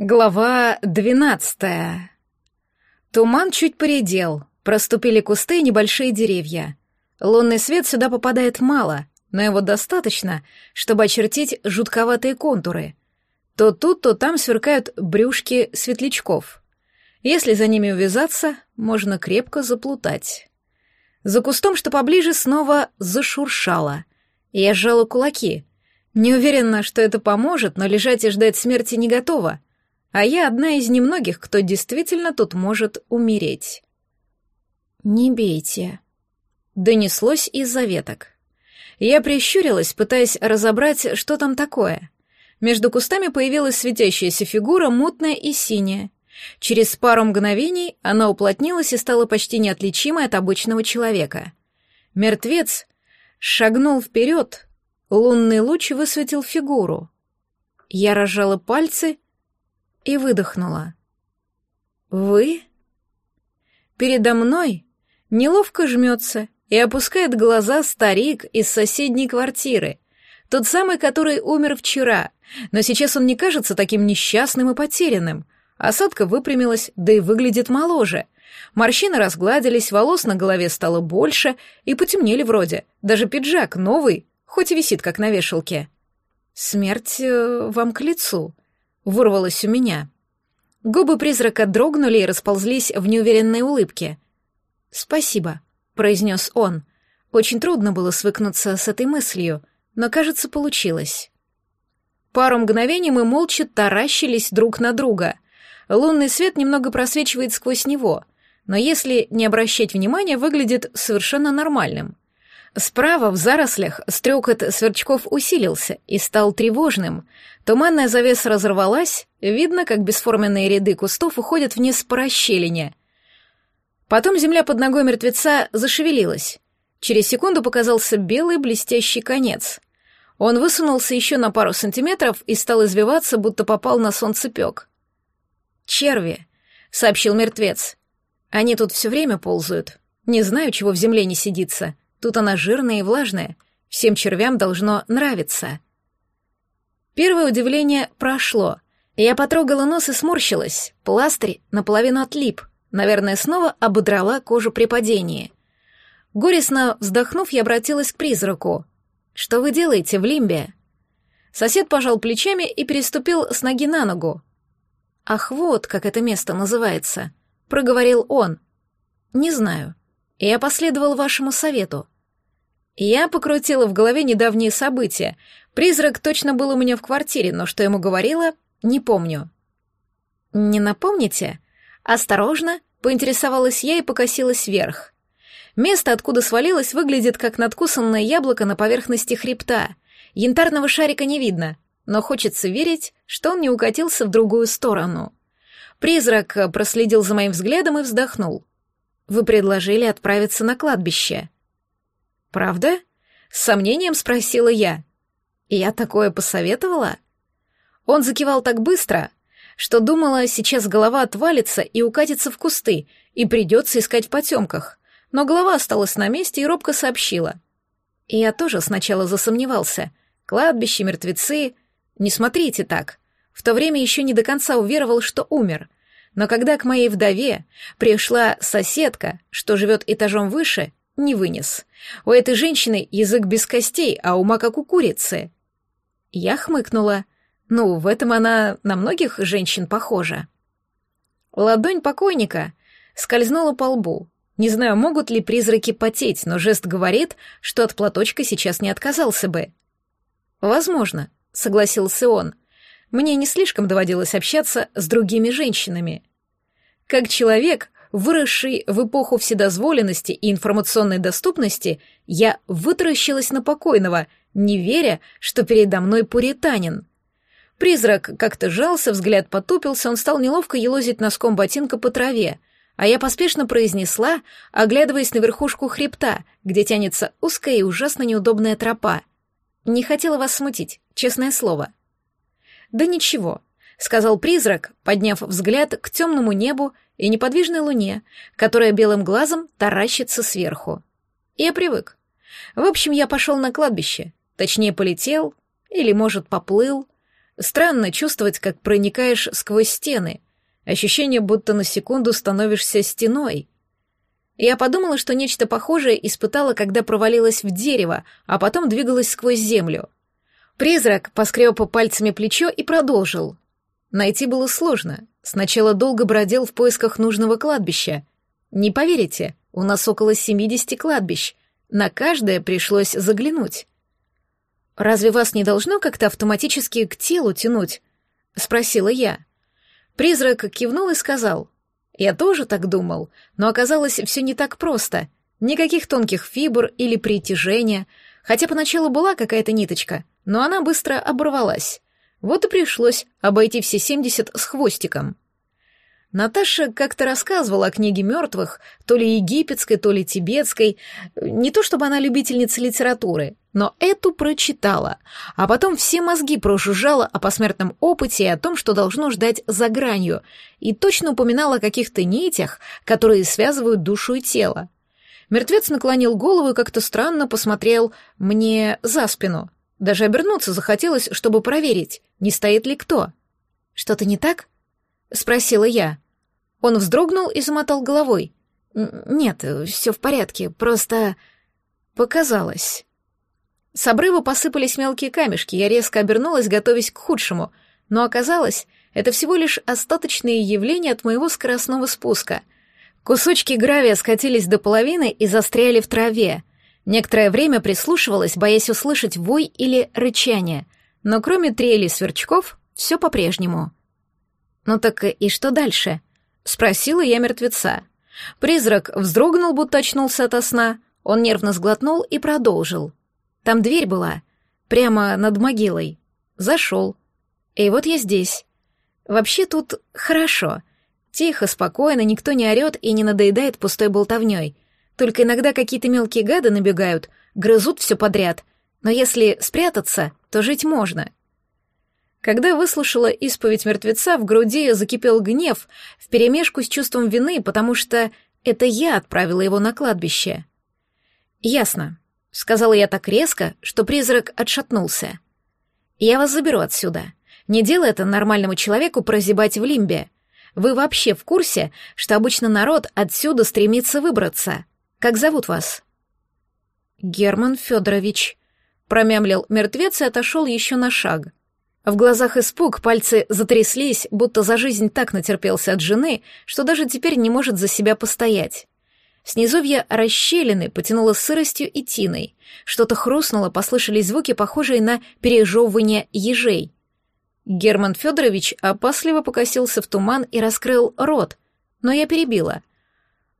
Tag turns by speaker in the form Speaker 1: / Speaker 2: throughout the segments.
Speaker 1: Глава двенадцатая. Туман чуть поредел, проступили кусты и небольшие деревья. Лунный свет сюда попадает мало, но его достаточно, чтобы очертить жутковатые контуры. То тут, то там сверкают брюшки светлячков. Если за ними увязаться, можно крепко заплутать. За кустом, что поближе, снова зашуршало. Я сжала кулаки. Не уверена, что это поможет, но лежать и ждать смерти не готова — а я одна из немногих, кто действительно тут может умереть. «Не бейте», — донеслось из-за веток. Я прищурилась, пытаясь разобрать, что там такое. Между кустами появилась светящаяся фигура, мутная и синяя. Через пару мгновений она уплотнилась и стала почти неотличимой от обычного человека. Мертвец шагнул вперед, лунный луч высветил фигуру. Я разжала пальцы и выдохнула. «Вы?» Передо мной неловко жмется и опускает глаза старик из соседней квартиры, тот самый, который умер вчера, но сейчас он не кажется таким несчастным и потерянным. Осадка выпрямилась, да и выглядит моложе. Морщины разгладились, волос на голове стало больше и потемнели вроде. Даже пиджак новый, хоть и висит как на вешалке. Смерть э, вам к лицу вырвалось у меня. Губы призрака дрогнули и расползлись в неуверенной улыбке. «Спасибо», — произнес он. Очень трудно было свыкнуться с этой мыслью, но, кажется, получилось. Пару мгновений мы молча таращились друг на друга. Лунный свет немного просвечивает сквозь него, но если не обращать внимания, выглядит совершенно нормальным. Справа, в зарослях, стрекот сверчков усилился и стал тревожным. Туманная завеса разорвалась, видно, как бесформенные ряды кустов уходят вниз по расщелине. Потом земля под ногой мертвеца зашевелилась. Через секунду показался белый блестящий конец. Он высунулся еще на пару сантиметров и стал извиваться, будто попал на солнцепек. «Черви», — сообщил мертвец. «Они тут все время ползают. Не знаю, чего в земле не сидится. Тут она жирная и влажная. Всем червям должно нравиться. Первое удивление прошло. Я потрогала нос и сморщилась. Пластырь наполовину отлип. Наверное, снова ободрала кожу при падении. Горестно вздохнув, я обратилась к призраку. «Что вы делаете в лимбе?» Сосед пожал плечами и переступил с ноги на ногу. «Ах, вот как это место называется», — проговорил он. «Не знаю. Я последовал вашему совету. Я покрутила в голове недавние события. Призрак точно был у меня в квартире, но что ему говорила, не помню. «Не напомните?» Осторожно, поинтересовалась я и покосилась вверх. Место, откуда свалилось, выглядит как надкусанное яблоко на поверхности хребта. Янтарного шарика не видно, но хочется верить, что он не укатился в другую сторону. Призрак проследил за моим взглядом и вздохнул. Вы предложили отправиться на кладбище. Правда? С сомнением спросила я. Я такое посоветовала? Он закивал так быстро, что думала, сейчас голова отвалится и укатится в кусты, и придется искать в потемках. Но голова осталась на месте и робко сообщила. И я тоже сначала засомневался. Кладбище, мертвецы... Не смотрите так. В то время еще не до конца уверовал, что умер. Но когда к моей вдове пришла соседка, что живет этажом выше, не вынес. У этой женщины язык без костей, а ума как у курицы. Я хмыкнула. Ну, в этом она на многих женщин похожа. Ладонь покойника скользнула по лбу. Не знаю, могут ли призраки потеть, но жест говорит, что от платочка сейчас не отказался бы. «Возможно», — согласился он. «Мне не слишком доводилось общаться с другими женщинами. Как человек, выросший в эпоху вседозволенности и информационной доступности, я вытаращилась на покойного, не веря, что передо мной пуританин. Призрак как-то жался, взгляд потупился, он стал неловко елозить носком ботинка по траве, а я поспешно произнесла, оглядываясь на верхушку хребта, где тянется узкая и ужасно неудобная тропа. Не хотела вас смутить, честное слово. Да ничего, — сказал призрак, подняв взгляд к темному небу и неподвижной луне, которая белым глазом таращится сверху. Я привык. В общем, я пошел на кладбище, точнее полетел, или, может, поплыл. Странно чувствовать, как проникаешь сквозь стены. Ощущение, будто на секунду становишься стеной. Я подумала, что нечто похожее испытала, когда провалилась в дерево, а потом двигалась сквозь землю. Призрак поскреб пальцами плечо и продолжил. Найти было сложно. Сначала долго бродил в поисках нужного кладбища. Не поверите, у нас около 70 кладбищ. На каждое пришлось заглянуть. «Разве вас не должно как-то автоматически к телу тянуть?» — спросила я. Призрак кивнул и сказал. «Я тоже так думал, но оказалось все не так просто. Никаких тонких фибр или притяжения, хотя поначалу была какая-то ниточка, но она быстро оборвалась. Вот и пришлось обойти все семьдесят с хвостиком. Наташа как-то рассказывала о книге мертвых, то ли египетской, то ли тибетской. Не то чтобы она любительница литературы, но эту прочитала, а потом все мозги прожужжала о посмертном опыте и о том, что должно ждать за гранью, и точно упоминала о каких-то нитях, которые связывают душу и тело. Мертвец наклонил голову и как-то странно посмотрел мне за спину. Даже обернуться захотелось, чтобы проверить, не стоит ли кто. «Что-то не так?» — спросила я. Он вздрогнул и замотал головой. «Нет, все в порядке, просто...» «Показалось». С обрыва посыпались мелкие камешки, я резко обернулась, готовясь к худшему, но оказалось, это всего лишь остаточные явления от моего скоростного спуска. Кусочки гравия скатились до половины и застряли в траве. Некоторое время прислушивалась, боясь услышать вой или рычание, но кроме трели сверчков, все по-прежнему. «Ну так и что дальше?» — спросила я мертвеца. Призрак вздрогнул, будто очнулся ото сна. Он нервно сглотнул и продолжил. Там дверь была, прямо над могилой. Зашел. И вот я здесь. Вообще тут хорошо. Тихо, спокойно, никто не орет и не надоедает пустой болтовней. Только иногда какие-то мелкие гады набегают, грызут все подряд. Но если спрятаться, то жить можно. Когда выслушала исповедь мертвеца, в груди закипел гнев вперемешку с чувством вины, потому что это я отправила его на кладбище. Ясно. Сказала я так резко, что призрак отшатнулся. Я вас заберу отсюда. Не дело это нормальному человеку прозябать в лимбе. Вы вообще в курсе, что обычно народ отсюда стремится выбраться? Как зовут вас? Герман Федорович. Промямлил мертвец и отошел еще на шаг. В глазах испуг, пальцы затряслись, будто за жизнь так натерпелся от жены, что даже теперь не может за себя постоять. Снизовья расщелины потянуло сыростью и тиной. Что-то хрустнуло, послышались звуки, похожие на пережевывание ежей. Герман Федорович опасливо покосился в туман и раскрыл рот, но я перебила.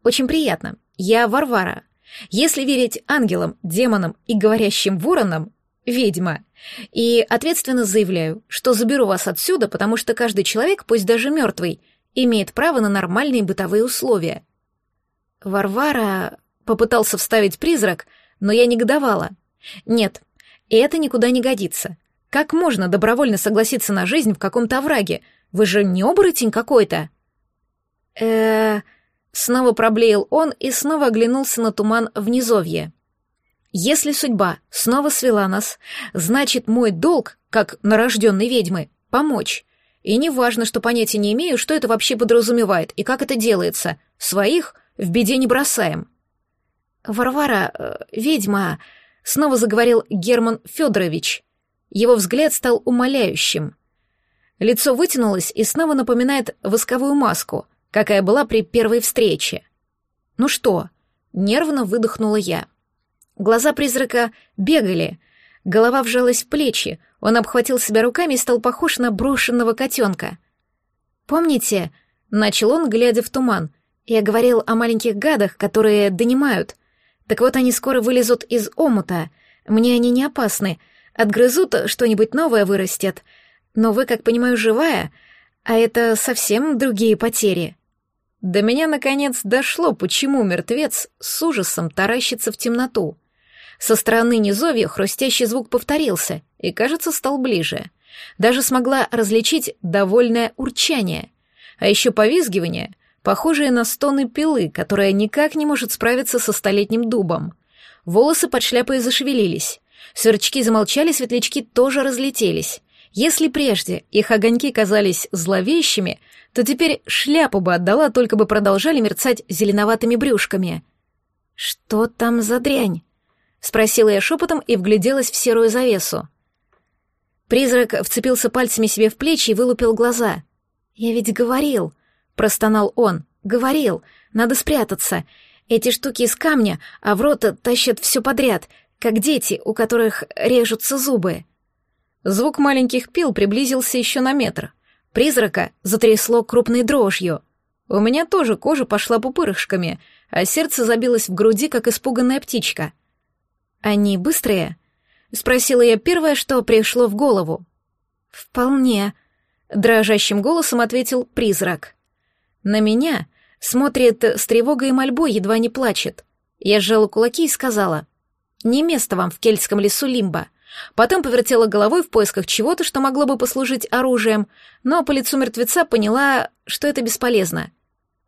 Speaker 1: «Очень приятно. Я Варвара. Если верить ангелам, демонам и говорящим воронам, ведьма. И ответственно заявляю, что заберу вас отсюда, потому что каждый человек, пусть даже мертвый, имеет право на нормальные бытовые условия. Варвара попытался вставить призрак, но я негодовала. Нет, это никуда не годится. Как можно добровольно согласиться на жизнь в каком-то овраге? Вы же не оборотень какой-то. э Снова проблеял он и снова оглянулся на туман в низовье. Если судьба снова свела нас, значит, мой долг, как нарожденной ведьмы, помочь. И не важно, что понятия не имею, что это вообще подразумевает и как это делается. Своих в беде не бросаем. Варвара, э, ведьма, снова заговорил Герман Федорович. Его взгляд стал умоляющим. Лицо вытянулось и снова напоминает восковую маску, какая была при первой встрече. Ну что? Нервно выдохнула я. Глаза призрака бегали, голова вжалась в плечи, он обхватил себя руками и стал похож на брошенного котенка. «Помните?» — начал он, глядя в туман. «Я говорил о маленьких гадах, которые донимают. Так вот они скоро вылезут из омута. Мне они не опасны. Отгрызут, что-нибудь новое вырастет. Но вы, как понимаю, живая, а это совсем другие потери». До меня, наконец, дошло, почему мертвец с ужасом таращится в темноту. Со стороны низовья хрустящий звук повторился и, кажется, стал ближе. Даже смогла различить довольное урчание, а еще повизгивание, похожее на стоны пилы, которая никак не может справиться со столетним дубом. Волосы под шляпой зашевелились. Сверчки замолчали, светлячки тоже разлетелись. Если прежде их огоньки казались зловещими, то теперь шляпу бы отдала, только бы продолжали мерцать зеленоватыми брюшками. «Что там за дрянь?» — спросила я шепотом и вгляделась в серую завесу. Призрак вцепился пальцами себе в плечи и вылупил глаза. «Я ведь говорил», — простонал он, — «говорил, надо спрятаться. Эти штуки из камня, а в рот тащат все подряд, как дети, у которых режутся зубы». Звук маленьких пил приблизился еще на метр. Призрака затрясло крупной дрожью. У меня тоже кожа пошла пупырышками, а сердце забилось в груди, как испуганная птичка. «Они быстрые?» — спросила я первое, что пришло в голову. «Вполне», — дрожащим голосом ответил призрак. «На меня смотрит с тревогой и мольбой, едва не плачет. Я сжала кулаки и сказала, «Не место вам в кельтском лесу Лимба». Потом повертела головой в поисках чего-то, что могло бы послужить оружием, но по лицу мертвеца поняла, что это бесполезно.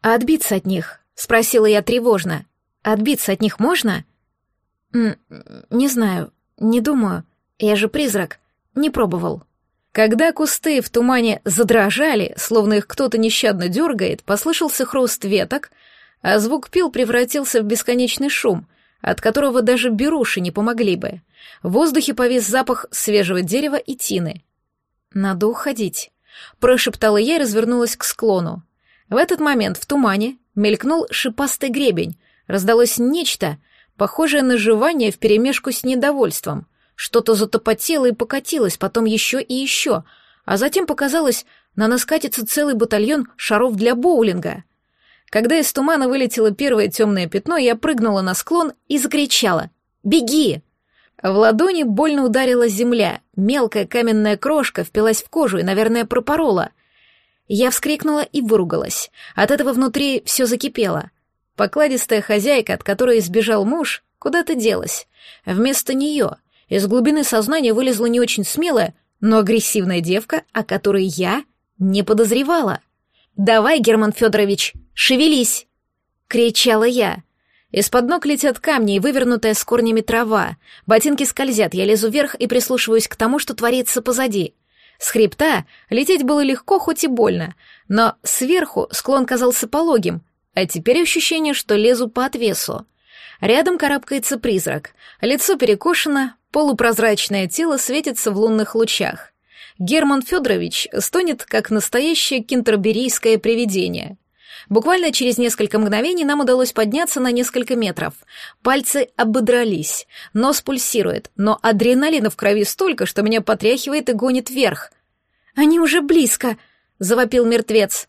Speaker 1: «А отбиться от них?» — спросила я тревожно. «Отбиться от них можно?» «М «Не знаю. «Не думаю. Я же призрак. Не пробовал». Когда кусты в тумане задрожали, словно их кто-то нещадно дергает, послышался хруст веток, а звук пил превратился в бесконечный шум, от которого даже беруши не помогли бы. В воздухе повис запах свежего дерева и тины. «Надо уходить», — прошептала я и развернулась к склону. В этот момент в тумане мелькнул шипастый гребень, раздалось нечто, похожее на жевание вперемешку с недовольством. Что-то затопотело и покатилось, потом еще и еще, а затем показалось, на нас катится целый батальон шаров для боулинга. Когда из тумана вылетело первое темное пятно, я прыгнула на склон и закричала «Беги!». В ладони больно ударила земля, мелкая каменная крошка впилась в кожу и, наверное, пропорола. Я вскрикнула и выругалась. От этого внутри все закипело. Покладистая хозяйка, от которой сбежал муж, куда-то делась. Вместо нее из глубины сознания вылезла не очень смелая, но агрессивная девка, о которой я не подозревала. «Давай, Герман Федорович, шевелись!» — кричала я. Из-под ног летят камни и вывернутая с корнями трава. Ботинки скользят, я лезу вверх и прислушиваюсь к тому, что творится позади. С хребта лететь было легко, хоть и больно, но сверху склон казался пологим, а теперь ощущение, что лезу по отвесу. Рядом карабкается призрак. Лицо перекошено, полупрозрачное тело светится в лунных лучах. Герман Федорович стонет, как настоящее кентерберийское привидение. Буквально через несколько мгновений нам удалось подняться на несколько метров. Пальцы ободрались, нос пульсирует, но адреналина в крови столько, что меня потряхивает и гонит вверх. «Они уже близко!» — завопил мертвец.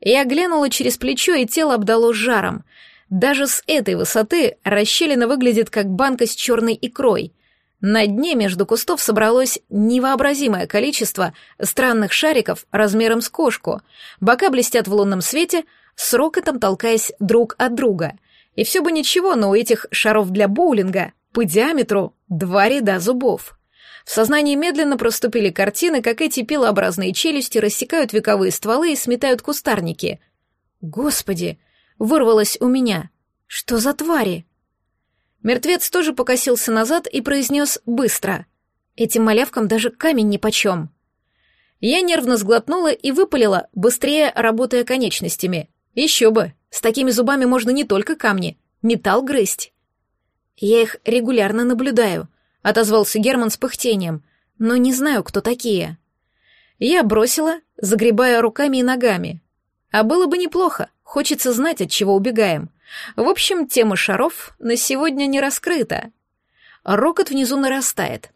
Speaker 1: Я глянула через плечо, и тело обдало жаром. Даже с этой высоты расщелина выглядит как банка с черной икрой. На дне между кустов собралось невообразимое количество странных шариков размером с кошку. Бока блестят в лунном свете, с рокотом толкаясь друг от друга. И все бы ничего, но у этих шаров для боулинга по диаметру два ряда зубов. В сознании медленно проступили картины, как эти пилообразные челюсти рассекают вековые стволы и сметают кустарники. «Господи!» — вырвалось у меня. «Что за твари?» Мертвец тоже покосился назад и произнес быстро. «Этим малявкам даже камень нипочем». Я нервно сглотнула и выпалила, быстрее работая конечностями. Еще бы, с такими зубами можно не только камни, металл грызть. Я их регулярно наблюдаю —— отозвался Герман с пыхтением. «Но не знаю, кто такие». Я бросила, загребая руками и ногами. А было бы неплохо, хочется знать, от чего убегаем. В общем, тема шаров на сегодня не раскрыта. Рокот внизу нарастает.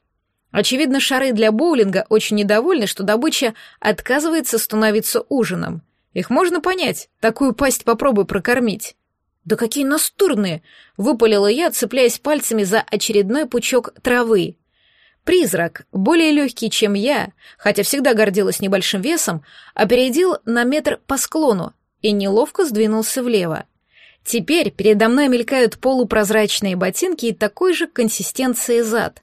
Speaker 1: Очевидно, шары для боулинга очень недовольны, что добыча отказывается становиться ужином. Их можно понять, такую пасть попробуй прокормить. «Да какие настырные!» — выпалила я, цепляясь пальцами за очередной пучок травы. Призрак, более легкий, чем я, хотя всегда гордилась небольшим весом, опередил на метр по склону и неловко сдвинулся влево. Теперь передо мной мелькают полупрозрачные ботинки и такой же консистенции зад.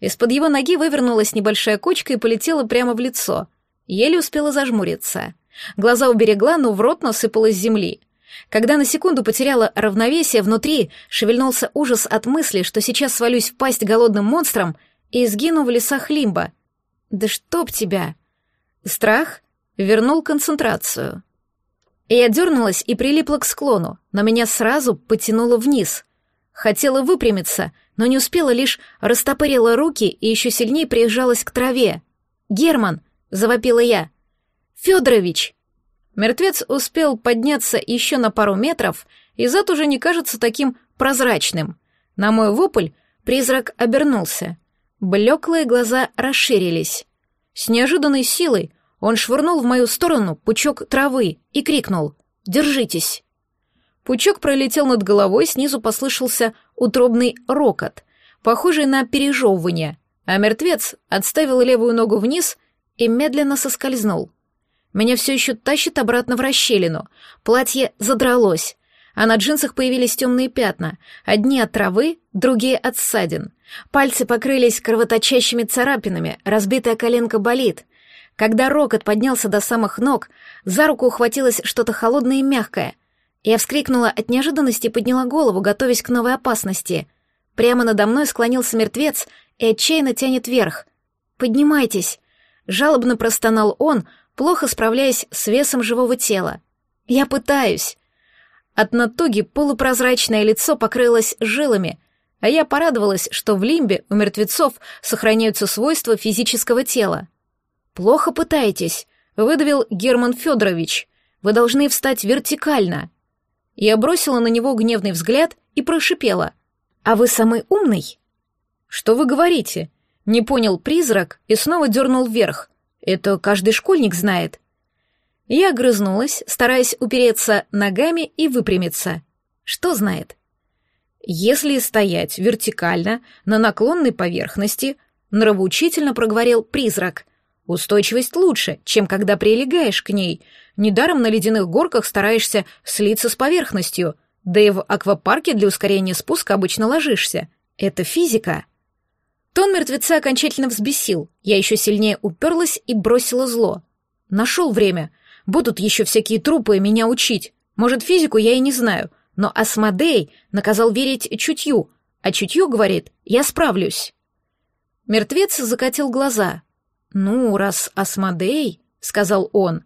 Speaker 1: Из-под его ноги вывернулась небольшая кочка и полетела прямо в лицо. Еле успела зажмуриться. Глаза уберегла, но в рот насыпалась земли. Когда на секунду потеряла равновесие, внутри шевельнулся ужас от мысли, что сейчас свалюсь в пасть голодным монстром и сгину в лесах Лимба. Да чтоб тебя! Страх вернул концентрацию. Я дернулась и прилипла к склону, но меня сразу потянуло вниз. Хотела выпрямиться, но не успела, лишь растопырила руки и еще сильнее прижалась к траве. «Герман!» — завопила я. «Федорович!» Мертвец успел подняться еще на пару метров, и зад уже не кажется таким прозрачным. На мой вопль призрак обернулся. Блеклые глаза расширились. С неожиданной силой он швырнул в мою сторону пучок травы и крикнул «Держитесь!». Пучок пролетел над головой, снизу послышался утробный рокот, похожий на пережевывание, а мертвец отставил левую ногу вниз и медленно соскользнул. Меня все еще тащит обратно в расщелину. Платье задралось, а на джинсах появились темные пятна, одни от травы, другие от ссадин. Пальцы покрылись кровоточащими царапинами, разбитая коленка болит. Когда рокот поднялся до самых ног, за руку ухватилось что-то холодное и мягкое. Я вскрикнула от неожиданности и подняла голову, готовясь к новой опасности. Прямо надо мной склонился мертвец и отчаянно тянет вверх. «Поднимайтесь!» Жалобно простонал он, плохо справляясь с весом живого тела. «Я пытаюсь!» От натуги полупрозрачное лицо покрылось жилами, а я порадовалась, что в лимбе у мертвецов сохраняются свойства физического тела. «Плохо пытаетесь», — выдавил Герман Федорович. «Вы должны встать вертикально». Я бросила на него гневный взгляд и прошипела. «А вы самый умный?» «Что вы говорите?» Не понял призрак и снова дернул вверх. «Это каждый школьник знает». Я огрызнулась, стараясь упереться ногами и выпрямиться. Что знает? Если стоять вертикально на наклонной поверхности, нравоучительно проговорил призрак, устойчивость лучше, чем когда прилегаешь к ней. Недаром на ледяных горках стараешься слиться с поверхностью, да и в аквапарке для ускорения спуска обычно ложишься. Это физика. Тон мертвеца окончательно взбесил. Я еще сильнее уперлась и бросила зло. Нашел время — Будут еще всякие трупы меня учить. Может, физику я и не знаю, но Асмодей наказал верить чутью, а чутье говорит, я справлюсь. Мертвец закатил глаза. «Ну, раз Асмодей», — сказал он.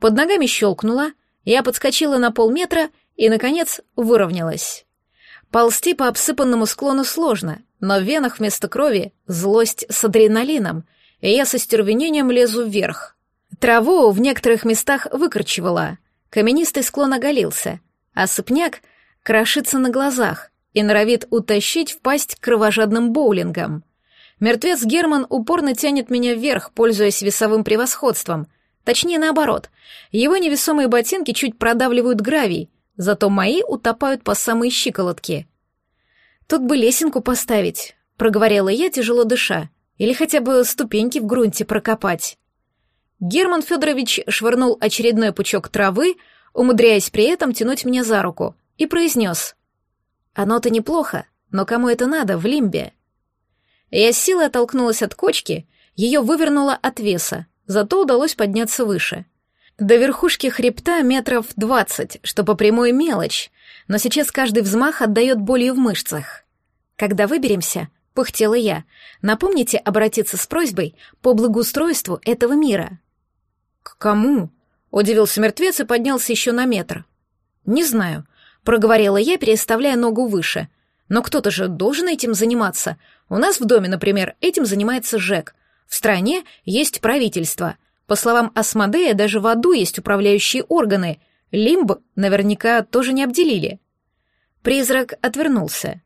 Speaker 1: Под ногами щелкнуло, я подскочила на полметра и, наконец, выровнялась. Ползти по обсыпанному склону сложно, но в венах вместо крови злость с адреналином, и я со стервенением лезу вверх. Траву в некоторых местах выкорчевала, каменистый склон оголился, а сыпняк крошится на глазах и норовит утащить в пасть кровожадным боулингом. Мертвец Герман упорно тянет меня вверх, пользуясь весовым превосходством. Точнее, наоборот. Его невесомые ботинки чуть продавливают гравий, зато мои утопают по самые щиколотки. «Тут бы лесенку поставить», — проговорила я, тяжело дыша, «или хотя бы ступеньки в грунте прокопать». Герман Федорович швырнул очередной пучок травы, умудряясь при этом тянуть меня за руку, и произнес. «Оно-то неплохо, но кому это надо в лимбе?» Я с силой оттолкнулась от кочки, ее вывернуло от веса, зато удалось подняться выше. До верхушки хребта метров двадцать, что по прямой мелочь, но сейчас каждый взмах отдает болью в мышцах. Когда выберемся, пыхтела я, напомните обратиться с просьбой по благоустройству этого мира. «К кому?» — удивился мертвец и поднялся еще на метр. «Не знаю», — проговорила я, переставляя ногу выше. «Но кто-то же должен этим заниматься. У нас в доме, например, этим занимается Жек. В стране есть правительство. По словам Асмодея, даже в аду есть управляющие органы. Лимб наверняка тоже не обделили». Призрак отвернулся.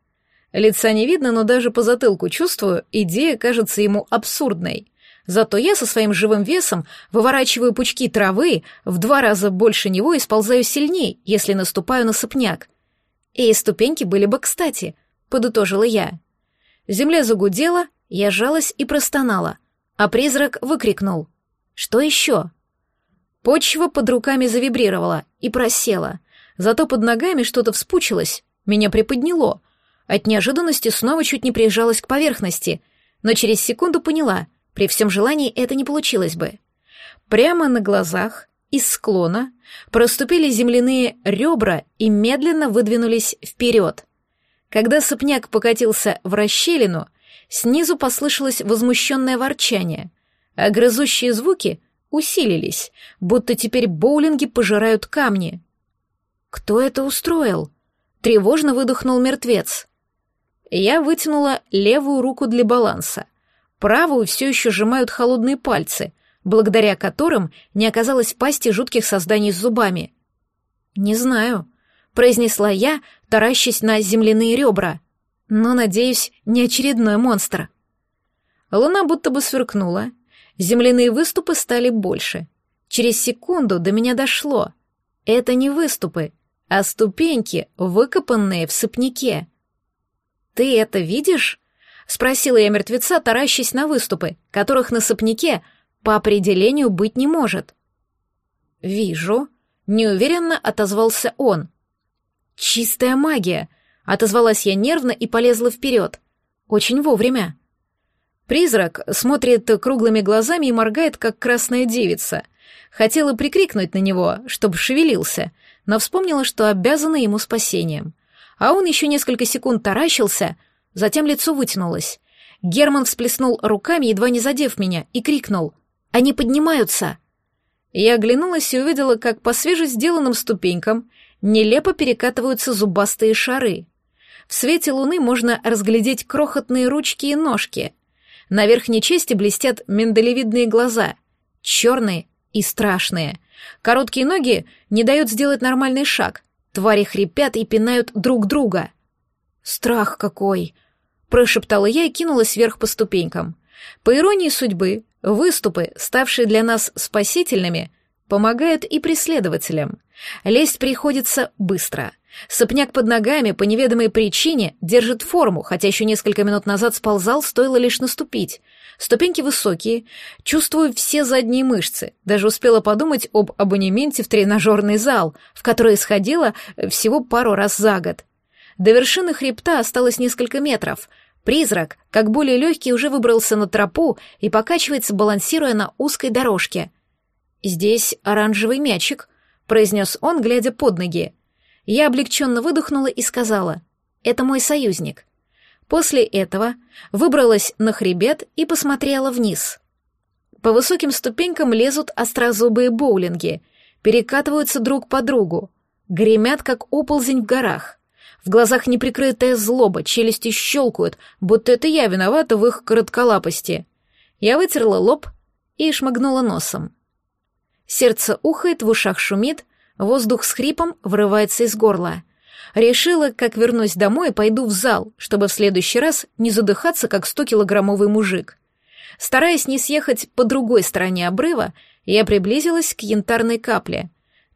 Speaker 1: Лица не видно, но даже по затылку чувствую, идея кажется ему абсурдной. Зато я со своим живым весом выворачиваю пучки травы в два раза больше него и сползаю сильней, если наступаю на сопняк. И ступеньки были бы кстати, подытожила я. Земля загудела, я жалась и простонала, а призрак выкрикнул. «Что еще?» Почва под руками завибрировала и просела, зато под ногами что-то вспучилось, меня приподняло. От неожиданности снова чуть не прижалась к поверхности, но через секунду поняла — при всем желании это не получилось бы. Прямо на глазах из склона проступили земляные ребра и медленно выдвинулись вперед. Когда сопняк покатился в расщелину, снизу послышалось возмущенное ворчание. а грызущие звуки усилились, будто теперь боулинги пожирают камни. «Кто это устроил?» — тревожно выдохнул мертвец. Я вытянула левую руку для баланса. Правую все еще сжимают холодные пальцы, благодаря которым не оказалось в пасти жутких созданий с зубами. «Не знаю», — произнесла я, таращась на земляные ребра. «Но, надеюсь, не очередной монстр». Луна будто бы сверкнула. Земляные выступы стали больше. Через секунду до меня дошло. Это не выступы, а ступеньки, выкопанные в сыпняке. «Ты это видишь?» — спросила я мертвеца, таращась на выступы, которых на сыпняке по определению быть не может. «Вижу», — неуверенно отозвался он. «Чистая магия», — отозвалась я нервно и полезла вперед. Очень вовремя. Призрак смотрит круглыми глазами и моргает, как красная девица. Хотела прикрикнуть на него, чтобы шевелился, но вспомнила, что обязана ему спасением. А он еще несколько секунд таращился, затем лицо вытянулось. Герман всплеснул руками, едва не задев меня, и крикнул «Они поднимаются!» Я оглянулась и увидела, как по свежесделанным ступенькам нелепо перекатываются зубастые шары. В свете луны можно разглядеть крохотные ручки и ножки. На верхней части блестят миндалевидные глаза, черные и страшные — Короткие ноги не дают сделать нормальный шаг. Твари хрипят и пинают друг друга. «Страх какой!» — прошептала я и кинулась вверх по ступенькам. По иронии судьбы, выступы, ставшие для нас спасительными, помогают и преследователям. Лезть приходится быстро. Сопняк под ногами по неведомой причине держит форму, хотя еще несколько минут назад сползал, стоило лишь наступить. Ступеньки высокие, чувствую все задние мышцы. Даже успела подумать об абонементе в тренажерный зал, в который сходила всего пару раз за год. До вершины хребта осталось несколько метров. Призрак, как более легкий, уже выбрался на тропу и покачивается, балансируя на узкой дорожке. «Здесь оранжевый мячик», — произнес он, глядя под ноги. Я облегченно выдохнула и сказала, «Это мой союзник». После этого выбралась на хребет и посмотрела вниз. По высоким ступенькам лезут острозубые боулинги, перекатываются друг по другу, гремят, как оползень в горах. В глазах неприкрытая злоба, челюсти щелкают, будто это я виновата в их коротколапости. Я вытерла лоб и шмыгнула носом. Сердце ухает, в ушах шумит, воздух с хрипом вырывается из горла. Решила, как вернусь домой, пойду в зал, чтобы в следующий раз не задыхаться, как стокилограммовый мужик. Стараясь не съехать по другой стороне обрыва, я приблизилась к янтарной капле.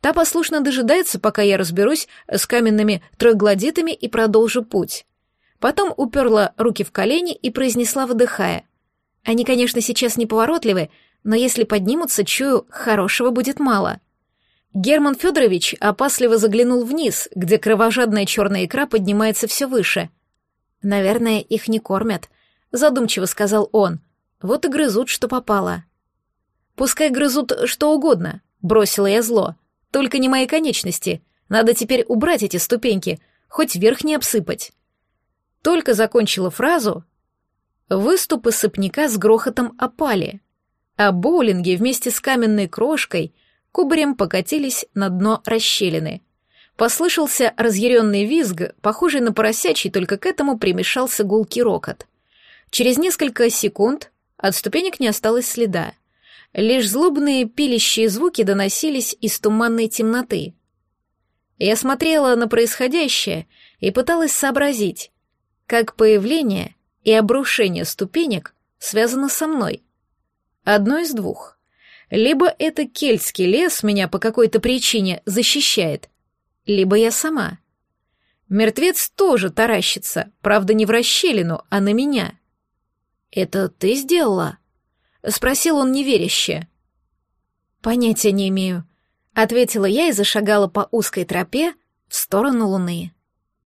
Speaker 1: Та послушно дожидается, пока я разберусь с каменными троглодитами и продолжу путь. Потом уперла руки в колени и произнесла, выдыхая. Они, конечно, сейчас неповоротливы, но если поднимутся, чую, хорошего будет мало. Герман Федорович опасливо заглянул вниз, где кровожадная черная икра поднимается все выше. «Наверное, их не кормят», — задумчиво сказал он. «Вот и грызут, что попало». «Пускай грызут что угодно», — бросила я зло. «Только не мои конечности. Надо теперь убрать эти ступеньки, хоть верх не обсыпать». Только закончила фразу, выступы сыпняка с грохотом опали, а боулинги вместе с каменной крошкой — кубарем покатились на дно расщелины. Послышался разъяренный визг, похожий на поросячий, только к этому примешался гулкий рокот. Через несколько секунд от ступенек не осталось следа. Лишь злобные пилящие звуки доносились из туманной темноты. Я смотрела на происходящее и пыталась сообразить, как появление и обрушение ступенек связано со мной. Одно из двух. Либо это кельтский лес меня по какой-то причине защищает, либо я сама. Мертвец тоже таращится, правда, не в расщелину, а на меня. «Это ты сделала?» — спросил он неверяще. «Понятия не имею», — ответила я и зашагала по узкой тропе в сторону луны.